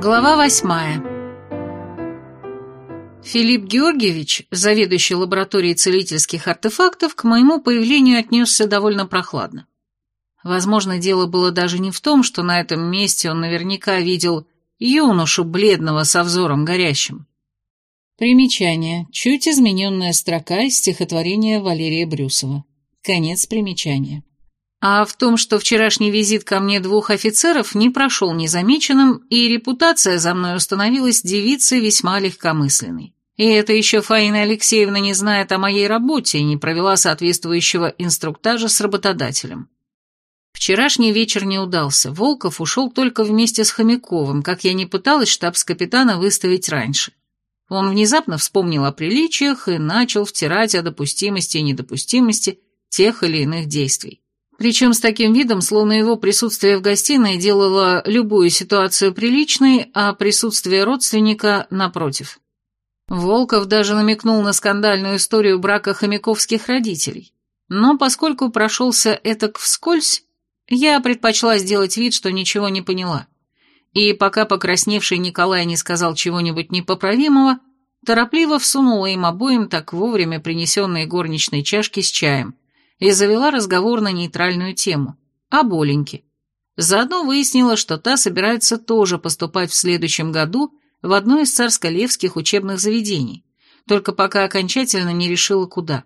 Глава восьмая. Филипп Георгиевич, заведующий лабораторией целительских артефактов, к моему появлению отнесся довольно прохладно. Возможно, дело было даже не в том, что на этом месте он наверняка видел юношу бледного со взором горящим. Примечание. Чуть измененная строка из стихотворения Валерия Брюсова. Конец примечания. А в том, что вчерашний визит ко мне двух офицеров не прошел незамеченным, и репутация за мной установилась девицей весьма легкомысленной. И это еще Фаина Алексеевна не знает о моей работе и не провела соответствующего инструктажа с работодателем. Вчерашний вечер не удался, Волков ушел только вместе с Хомяковым, как я не пыталась штабс-капитана выставить раньше. Он внезапно вспомнил о приличиях и начал втирать о допустимости и недопустимости тех или иных действий. Причем с таким видом, словно его присутствие в гостиной делало любую ситуацию приличной, а присутствие родственника напротив. Волков даже намекнул на скандальную историю брака хомяковских родителей. Но поскольку прошелся этак вскользь, я предпочла сделать вид, что ничего не поняла. И пока покрасневший Николай не сказал чего-нибудь непоправимого, торопливо всунула им обоим так вовремя принесенные горничные чашки с чаем – и завела разговор на нейтральную тему – о Боленьке. Заодно выяснила, что та собирается тоже поступать в следующем году в одно из царско-левских учебных заведений, только пока окончательно не решила куда.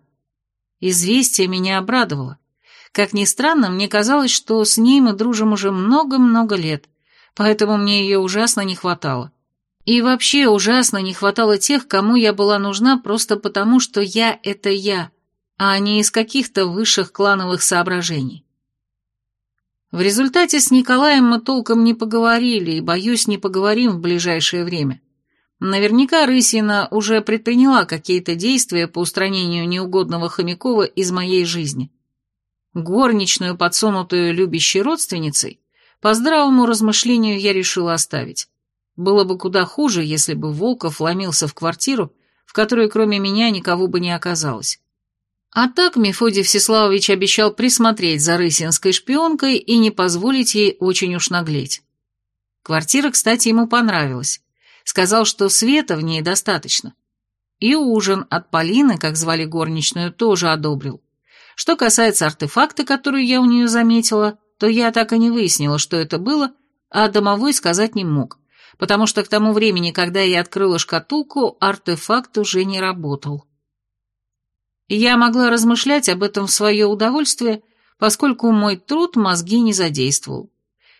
Известие меня обрадовало. Как ни странно, мне казалось, что с ней мы дружим уже много-много лет, поэтому мне ее ужасно не хватало. И вообще ужасно не хватало тех, кому я была нужна просто потому, что я — это я, а не из каких-то высших клановых соображений. В результате с Николаем мы толком не поговорили и, боюсь, не поговорим в ближайшее время. Наверняка Рысина уже предприняла какие-то действия по устранению неугодного Хомякова из моей жизни. Горничную, подсунутую любящей родственницей, по здравому размышлению я решила оставить. Было бы куда хуже, если бы Волков ломился в квартиру, в которой кроме меня никого бы не оказалось. А так Мефодий Всеславович обещал присмотреть за рысинской шпионкой и не позволить ей очень уж наглеть. Квартира, кстати, ему понравилась. Сказал, что света в ней достаточно. И ужин от Полины, как звали горничную, тоже одобрил. Что касается артефакта, который я у нее заметила, то я так и не выяснила, что это было, а домовой сказать не мог, потому что к тому времени, когда я открыла шкатулку, артефакт уже не работал я могла размышлять об этом в свое удовольствие, поскольку мой труд мозги не задействовал.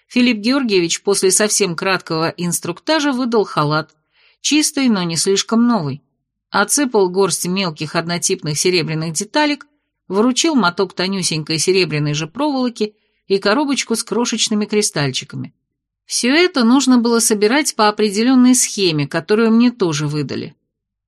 Филипп Георгиевич после совсем краткого инструктажа выдал халат, чистый, но не слишком новый, отсыпал горсть мелких однотипных серебряных деталек, вручил моток тонюсенькой серебряной же проволоки и коробочку с крошечными кристальчиками. Все это нужно было собирать по определенной схеме, которую мне тоже выдали.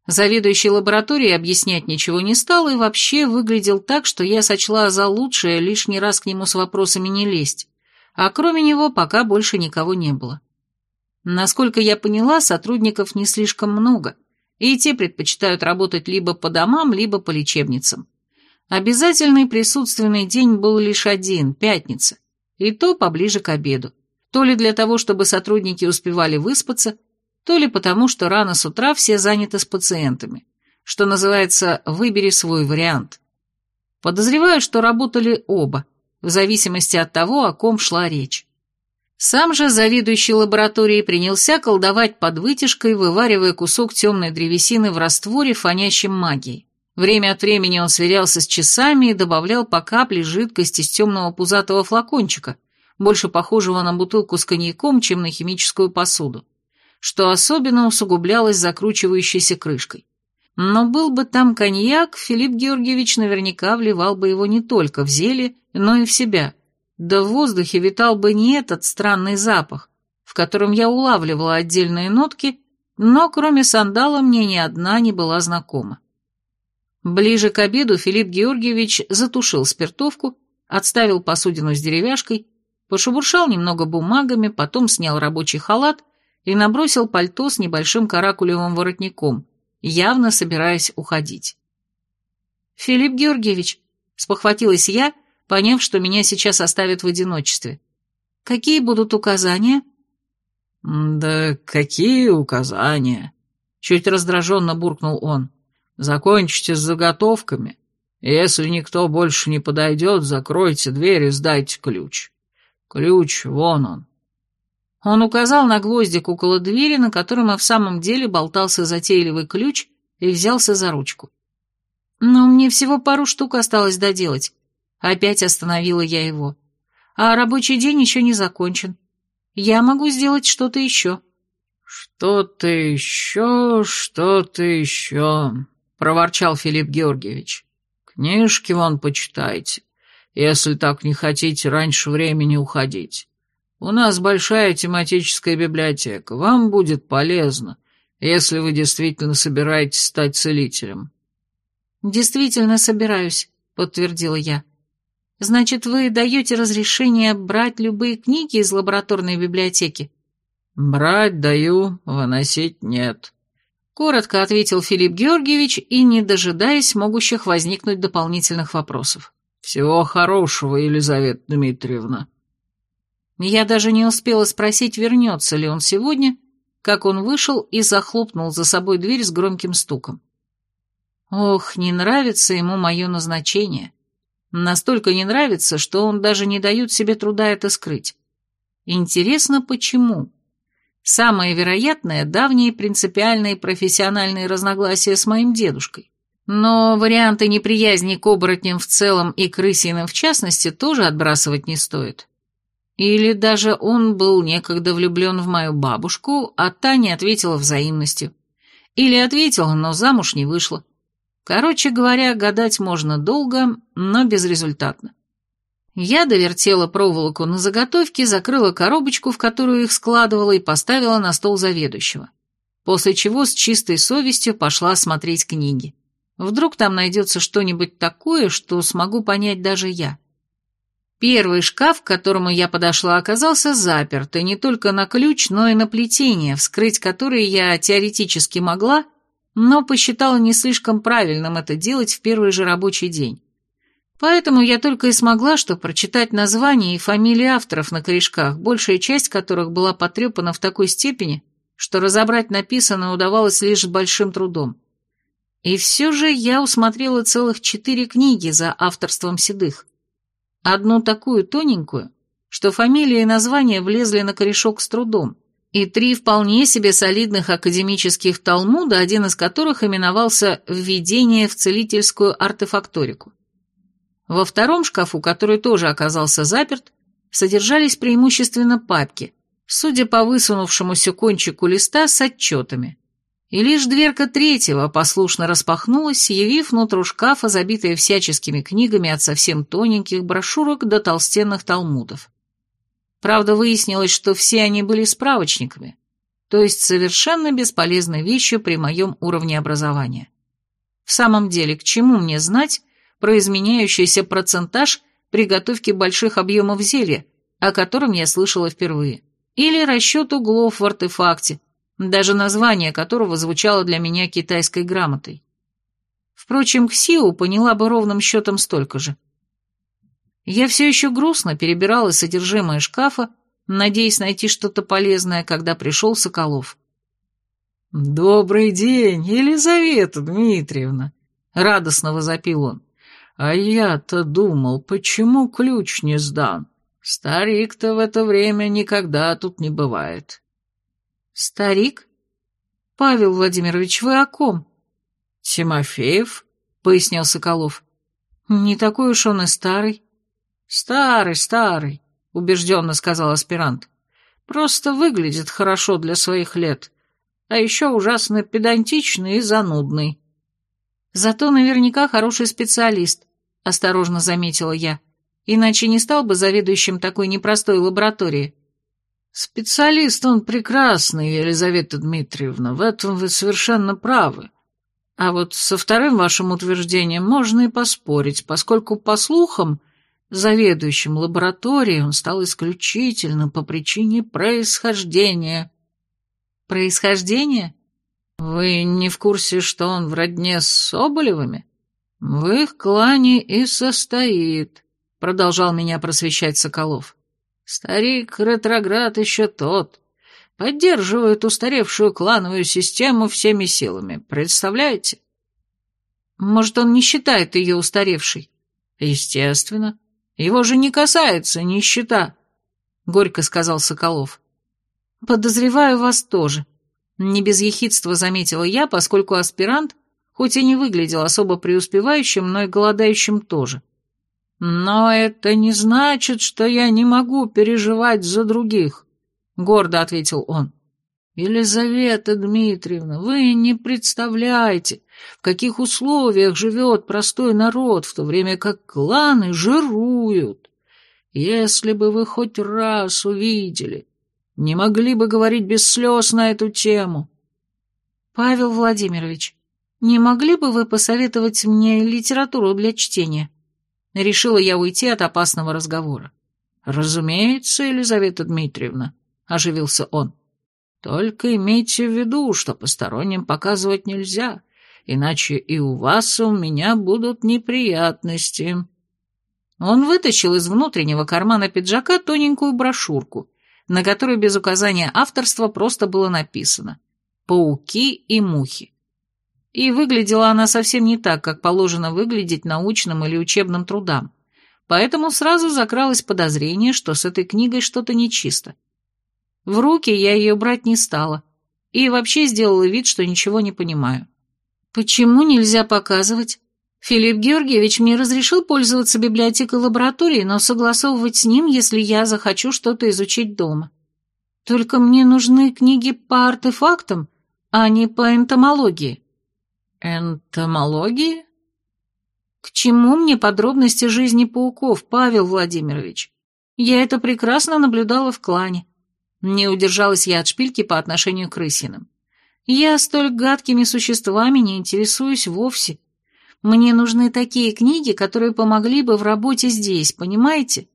Заведующий лабораторией объяснять ничего не стал и вообще выглядел так, что я сочла за лучшее лишний раз к нему с вопросами не лезть, а кроме него пока больше никого не было. Насколько я поняла, сотрудников не слишком много, и те предпочитают работать либо по домам, либо по лечебницам. Обязательный присутственный день был лишь один, пятница, и то поближе к обеду. То ли для того, чтобы сотрудники успевали выспаться, то ли потому, что рано с утра все заняты с пациентами, что называется «выбери свой вариант». Подозреваю, что работали оба, в зависимости от того, о ком шла речь. Сам же заведующий лабораторией принялся колдовать под вытяжкой, вываривая кусок темной древесины в растворе, фонящем магией. Время от времени он сверялся с часами и добавлял по капле жидкости из темного пузатого флакончика, больше похожего на бутылку с коньяком, чем на химическую посуду что особенно усугублялось закручивающейся крышкой. Но был бы там коньяк, Филипп Георгиевич наверняка вливал бы его не только в зелье, но и в себя. Да в воздухе витал бы не этот странный запах, в котором я улавливала отдельные нотки, но кроме сандала мне ни одна не была знакома. Ближе к обеду Филипп Георгиевич затушил спиртовку, отставил посудину с деревяшкой, пошебуршал немного бумагами, потом снял рабочий халат и набросил пальто с небольшим каракулевым воротником, явно собираясь уходить. «Филипп Георгиевич», — спохватилась я, поняв, что меня сейчас оставят в одиночестве. «Какие будут указания?» «Да какие указания?» — чуть раздраженно буркнул он. «Закончите с заготовками. Если никто больше не подойдет, закройте дверь и сдайте ключ. Ключ, вон он». Он указал на гвоздик около двери, на котором и в самом деле болтался затейливый ключ, и взялся за ручку. «Но мне всего пару штук осталось доделать». Опять остановила я его. «А рабочий день еще не закончен. Я могу сделать что-то еще». «Что-то еще, что-то еще», — проворчал Филипп Георгиевич. «Книжки вон почитайте, если так не хотите раньше времени уходить. У нас большая тематическая библиотека, вам будет полезно, если вы действительно собираетесь стать целителем». «Действительно собираюсь», — подтвердила я. «Значит, вы даете разрешение брать любые книги из лабораторной библиотеки?» «Брать даю, выносить нет», — коротко ответил Филипп Георгиевич и, не дожидаясь могущих возникнуть дополнительных вопросов. «Всего хорошего, Елизавета Дмитриевна». Я даже не успела спросить, вернется ли он сегодня, как он вышел и захлопнул за собой дверь с громким стуком. Ох, не нравится ему мое назначение. Настолько не нравится, что он даже не дает себе труда это скрыть. Интересно, почему? Самое вероятное – давние принципиальные профессиональные разногласия с моим дедушкой. Но варианты неприязни к оборотням в целом и крысиным в частности тоже отбрасывать не стоит. Или даже он был некогда влюблен в мою бабушку, а та не ответила взаимностью. Или ответила, но замуж не вышла. Короче говоря, гадать можно долго, но безрезультатно. Я довертела проволоку на заготовке, закрыла коробочку, в которую их складывала, и поставила на стол заведующего. После чего с чистой совестью пошла смотреть книги. Вдруг там найдется что-нибудь такое, что смогу понять даже я. Первый шкаф, к которому я подошла, оказался заперт, и не только на ключ, но и на плетение, вскрыть которые я теоретически могла, но посчитала не слишком правильным это делать в первый же рабочий день. Поэтому я только и смогла что прочитать названия и фамилии авторов на корешках, большая часть которых была потрепана в такой степени, что разобрать написанное удавалось лишь с большим трудом. И все же я усмотрела целых четыре книги за авторством седых. Одну такую тоненькую, что фамилия и название влезли на корешок с трудом, и три вполне себе солидных академических талмуда, один из которых именовался «Введение в целительскую артефакторику». Во втором шкафу, который тоже оказался заперт, содержались преимущественно папки, судя по высунувшемуся кончику листа с отчетами. И лишь дверка третьего послушно распахнулась, явив внутрь шкафа, забитая всяческими книгами от совсем тоненьких брошюрок до толстенных талмудов. Правда, выяснилось, что все они были справочниками, то есть совершенно бесполезной вещью при моем уровне образования. В самом деле, к чему мне знать про изменяющийся процентаж при готовке больших объемов зелья, о котором я слышала впервые, или расчет углов в артефакте, даже название которого звучало для меня китайской грамотой. Впрочем, Ксиу поняла бы ровным счетом столько же. Я все еще грустно перебирала содержимое шкафа, надеясь найти что-то полезное, когда пришел Соколов. «Добрый день, Елизавета Дмитриевна!» — радостно возопил он. «А я-то думал, почему ключ не сдан? Старик-то в это время никогда тут не бывает». «Старик? Павел Владимирович, вы о ком?» «Тимофеев», — пояснил Соколов. «Не такой уж он и старый». «Старый, старый», — убежденно сказал аспирант. «Просто выглядит хорошо для своих лет, а еще ужасно педантичный и занудный». «Зато наверняка хороший специалист», — осторожно заметила я, «иначе не стал бы заведующим такой непростой лаборатории». «Специалист он прекрасный, Елизавета Дмитриевна, в этом вы совершенно правы. А вот со вторым вашим утверждением можно и поспорить, поскольку, по слухам, Заведующим лабораторией он стал исключительно по причине происхождения. Происхождение? Вы не в курсе, что он в родне с Соболевыми? В их клане и состоит, продолжал меня просвещать Соколов. Старик ретроград еще тот. Поддерживает устаревшую клановую систему всеми силами, представляете? Может, он не считает ее устаревшей? Естественно. Его же не касается нищета, — горько сказал Соколов. Подозреваю вас тоже. Не без ехидства заметила я, поскольку аспирант, хоть и не выглядел особо преуспевающим, но и голодающим тоже. Но это не значит, что я не могу переживать за других, — гордо ответил он. Елизавета Дмитриевна, вы не представляете, в каких условиях живет простой народ, в то время как кланы жируют. Если бы вы хоть раз увидели, не могли бы говорить без слез на эту тему. Павел Владимирович, не могли бы вы посоветовать мне литературу для чтения? Решила я уйти от опасного разговора. Разумеется, Елизавета Дмитриевна, оживился он. Только имейте в виду, что посторонним показывать нельзя, иначе и у вас, и у меня будут неприятности. Он вытащил из внутреннего кармана пиджака тоненькую брошюрку, на которой без указания авторства просто было написано «Пауки и мухи». И выглядела она совсем не так, как положено выглядеть научным или учебным трудам, поэтому сразу закралось подозрение, что с этой книгой что-то нечисто. В руки я ее брать не стала, и вообще сделала вид, что ничего не понимаю. «Почему нельзя показывать?» Филипп Георгиевич мне разрешил пользоваться библиотекой лаборатории, но согласовывать с ним, если я захочу что-то изучить дома. Только мне нужны книги по артефактам, а не по энтомологии. Энтомологии? К чему мне подробности жизни пауков, Павел Владимирович? Я это прекрасно наблюдала в клане. Не удержалась я от шпильки по отношению к крысиным. Я столь гадкими существами не интересуюсь вовсе. Мне нужны такие книги, которые помогли бы в работе здесь, понимаете?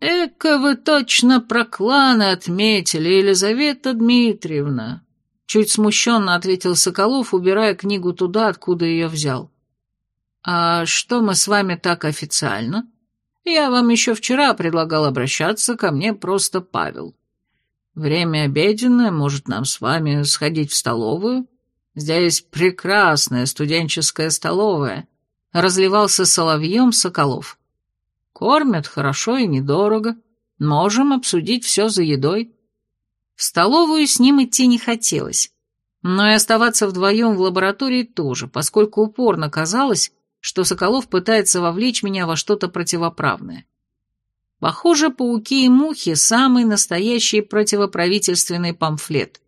Эка вы точно про кланы отметили, Елизавета Дмитриевна. Чуть смущенно ответил Соколов, убирая книгу туда, откуда ее взял. А что мы с вами так официально? Я вам еще вчера предлагал обращаться ко мне просто Павел. Время обеденное, может, нам с вами сходить в столовую? Здесь прекрасная студенческая столовая. Разливался соловьем Соколов. Кормят хорошо и недорого. Можем обсудить все за едой. В столовую с ним идти не хотелось. Но и оставаться вдвоем в лаборатории тоже, поскольку упорно казалось, что Соколов пытается вовлечь меня во что-то противоправное. Похоже, пауки и мухи – самый настоящий противоправительственный памфлет.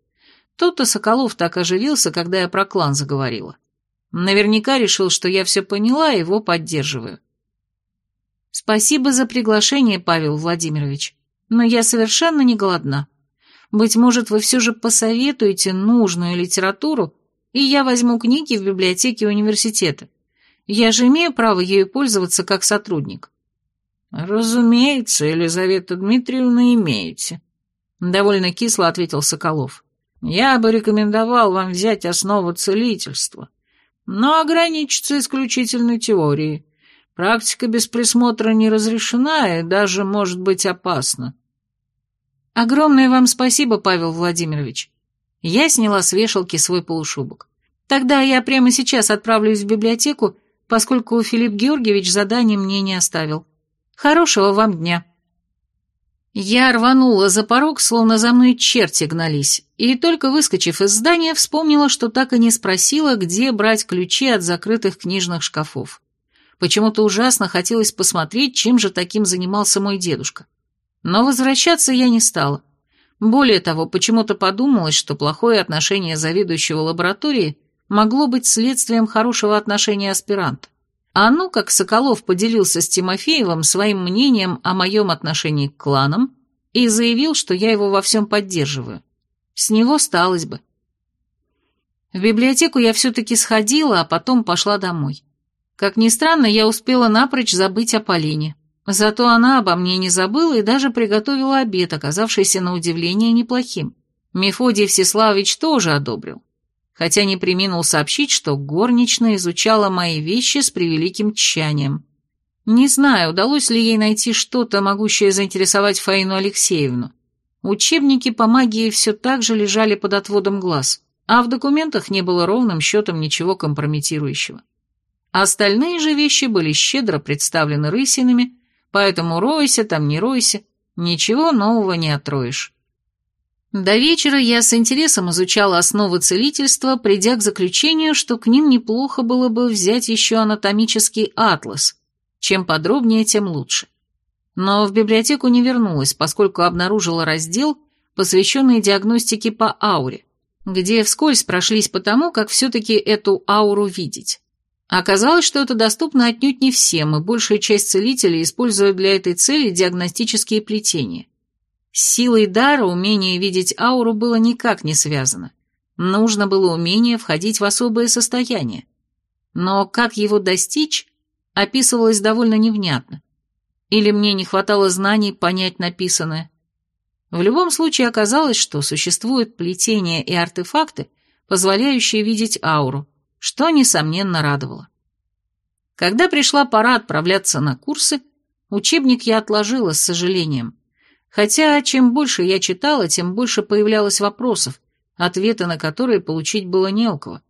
Тот-то Соколов так оживился, когда я про клан заговорила. Наверняка решил, что я все поняла и его поддерживаю. Спасибо за приглашение, Павел Владимирович, но я совершенно не голодна. Быть может, вы все же посоветуете нужную литературу, и я возьму книги в библиотеке университета. Я же имею право ею пользоваться как сотрудник. «Разумеется, Елизавета Дмитриевна, имеете», — довольно кисло ответил Соколов. «Я бы рекомендовал вам взять основу целительства, но ограничиться исключительной теорией. Практика без присмотра не разрешена и даже может быть опасна». «Огромное вам спасибо, Павел Владимирович». Я сняла с вешалки свой полушубок. «Тогда я прямо сейчас отправлюсь в библиотеку, поскольку Филипп Георгиевич задание мне не оставил». Хорошего вам дня». Я рванула за порог, словно за мной черти гнались, и только выскочив из здания, вспомнила, что так и не спросила, где брать ключи от закрытых книжных шкафов. Почему-то ужасно хотелось посмотреть, чем же таким занимался мой дедушка. Но возвращаться я не стала. Более того, почему-то подумалось, что плохое отношение заведующего лаборатории могло быть следствием хорошего отношения аспиранта. А ну, как Соколов поделился с Тимофеевым своим мнением о моем отношении к кланам и заявил, что я его во всем поддерживаю. С него сталось бы. В библиотеку я все-таки сходила, а потом пошла домой. Как ни странно, я успела напрочь забыть о Полине. Зато она обо мне не забыла и даже приготовила обед, оказавшийся на удивление неплохим. Мефодий Всеславович тоже одобрил хотя не приминул сообщить, что горничная изучала мои вещи с превеликим тщанием. Не знаю, удалось ли ей найти что-то, могущее заинтересовать Фаину Алексеевну. Учебники по магии все так же лежали под отводом глаз, а в документах не было ровным счетом ничего компрометирующего. Остальные же вещи были щедро представлены рысинами, поэтому ройся там, не ройся, ничего нового не отроешь. До вечера я с интересом изучала основы целительства, придя к заключению, что к ним неплохо было бы взять еще анатомический атлас. Чем подробнее, тем лучше. Но в библиотеку не вернулась, поскольку обнаружила раздел, посвященный диагностике по ауре, где вскользь прошлись по тому, как все-таки эту ауру видеть. Оказалось, что это доступно отнюдь не всем, и большая часть целителей используют для этой цели диагностические плетения. С силой дара умение видеть ауру было никак не связано. Нужно было умение входить в особое состояние. Но как его достичь, описывалось довольно невнятно. Или мне не хватало знаний понять написанное. В любом случае оказалось, что существуют плетения и артефакты, позволяющие видеть ауру, что, несомненно, радовало. Когда пришла пора отправляться на курсы, учебник я отложила с сожалением. Хотя чем больше я читала, тем больше появлялось вопросов, ответы на которые получить было не у кого.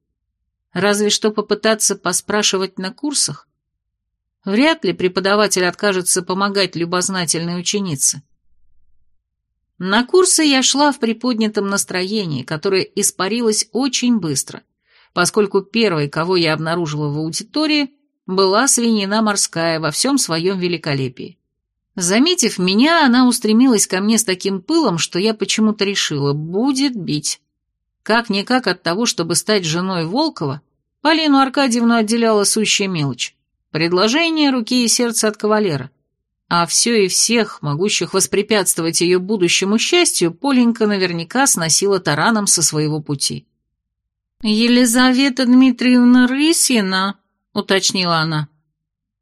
Разве что попытаться поспрашивать на курсах. Вряд ли преподаватель откажется помогать любознательной ученице. На курсы я шла в приподнятом настроении, которое испарилось очень быстро – поскольку первой, кого я обнаружила в аудитории, была свинина морская во всем своем великолепии. Заметив меня, она устремилась ко мне с таким пылом, что я почему-то решила, будет бить. Как-никак от того, чтобы стать женой Волкова, Полину Аркадьевну отделяла сущая мелочь. Предложение руки и сердца от кавалера. А все и всех, могущих воспрепятствовать ее будущему счастью, Поленька наверняка сносила тараном со своего пути. «Елизавета Дмитриевна Рысина?» — уточнила она.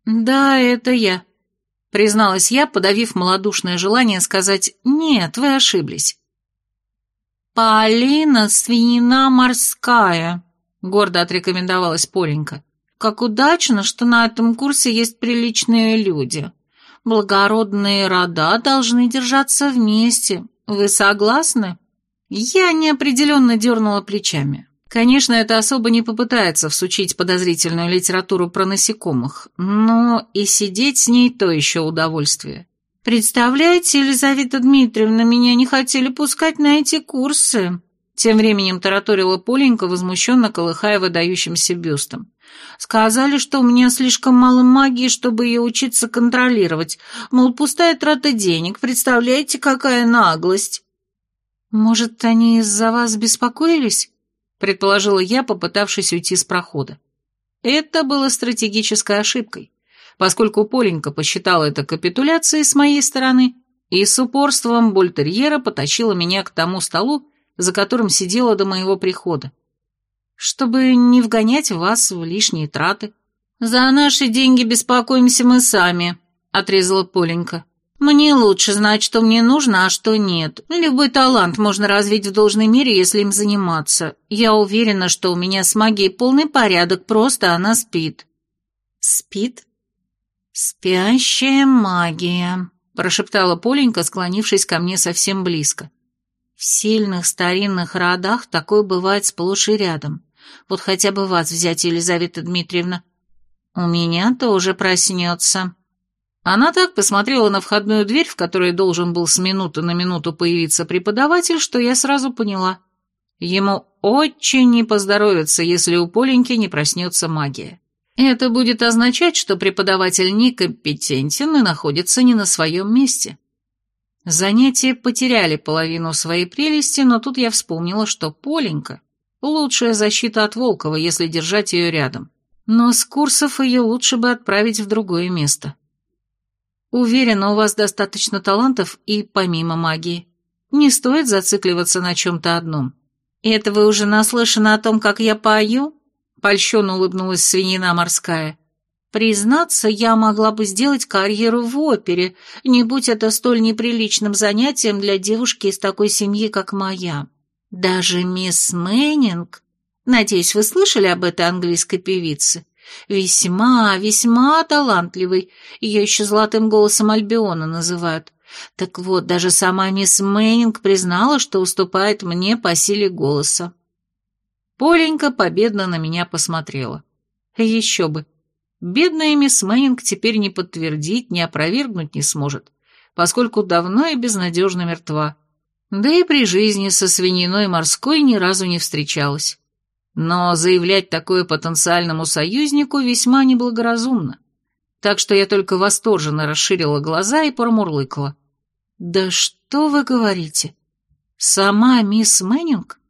«Да, это я», — призналась я, подавив малодушное желание сказать «Нет, вы ошиблись». «Полина свинина морская», — гордо отрекомендовалась Поленька. «Как удачно, что на этом курсе есть приличные люди. Благородные рода должны держаться вместе. Вы согласны?» Я неопределенно дернула плечами. Конечно, это особо не попытается всучить подозрительную литературу про насекомых, но и сидеть с ней то еще удовольствие. «Представляете, Елизавета Дмитриевна, меня не хотели пускать на эти курсы», тем временем тараторила Поленька, возмущенно колыхая выдающимся бюстом. «Сказали, что у меня слишком мало магии, чтобы ее учиться контролировать. Мол, пустая трата денег. Представляете, какая наглость!» «Может, они из-за вас беспокоились?» Предположила я, попытавшись уйти с прохода. Это было стратегической ошибкой, поскольку Поленька посчитала это капитуляцией с моей стороны и с упорством бультерьера потащила меня к тому столу, за которым сидела до моего прихода, чтобы не вгонять вас в лишние траты. «За наши деньги беспокоимся мы сами», — отрезала Поленька. Мне лучше знать, что мне нужно, а что нет. Любой талант можно развить в должной мере, если им заниматься. Я уверена, что у меня с магией полный порядок, просто она спит». «Спит?» «Спящая магия», — прошептала Поленька, склонившись ко мне совсем близко. «В сильных старинных родах такое бывает сплошь и рядом. Вот хотя бы вас взять, Елизавета Дмитриевна. У меня тоже проснется». Она так посмотрела на входную дверь, в которой должен был с минуты на минуту появиться преподаватель, что я сразу поняла. Ему очень не поздоровится, если у Поленьки не проснется магия. Это будет означать, что преподаватель некомпетентен и находится не на своем месте. Занятия потеряли половину своей прелести, но тут я вспомнила, что Поленька — лучшая защита от Волкова, если держать ее рядом. Но с курсов ее лучше бы отправить в другое место. Уверена, у вас достаточно талантов и помимо магии. Не стоит зацикливаться на чем-то одном. Это вы уже наслышаны о том, как я пою? Польщенно улыбнулась свинина морская. Признаться, я могла бы сделать карьеру в опере, не будь это столь неприличным занятием для девушки из такой семьи, как моя. Даже мисс Мэннинг... Надеюсь, вы слышали об этой английской певице? Весьма, весьма талантливый. Ее еще золотым голосом Альбиона называют. Так вот, даже сама мисс Мэннинг признала, что уступает мне по силе голоса. Поленька победно на меня посмотрела. Еще бы. Бедная мисс Мэннинг теперь не подтвердить, не опровергнуть не сможет, поскольку давно и безнадежно мертва. Да и при жизни со свининой морской ни разу не встречалась. Но заявлять такое потенциальному союзнику весьма неблагоразумно. Так что я только восторженно расширила глаза и промурлыкала. «Да что вы говорите? Сама мисс Мэннинг?